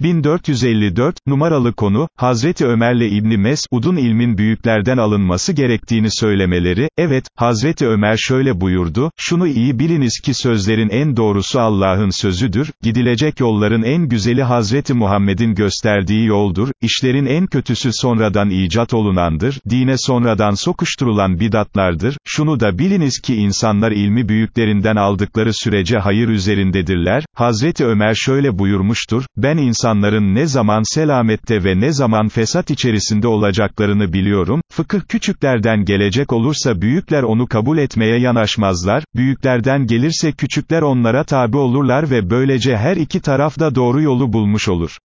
1454, numaralı konu, Hazreti Ömer'le İbni Mesud'un ilmin büyüklerden alınması gerektiğini söylemeleri, evet, Hazreti Ömer şöyle buyurdu, şunu iyi biliniz ki sözlerin en doğrusu Allah'ın sözüdür, gidilecek yolların en güzeli Hazreti Muhammed'in gösterdiği yoldur, işlerin en kötüsü sonradan icat olunandır, dine sonradan sokuşturulan bidatlardır, şunu da biliniz ki insanlar ilmi büyüklerinden aldıkları sürece hayır üzerindedirler, Hazreti Ömer şöyle buyurmuştur, ben insan insanların ne zaman selamette ve ne zaman fesat içerisinde olacaklarını biliyorum, fıkıh küçüklerden gelecek olursa büyükler onu kabul etmeye yanaşmazlar, büyüklerden gelirse küçükler onlara tabi olurlar ve böylece her iki taraf da doğru yolu bulmuş olur.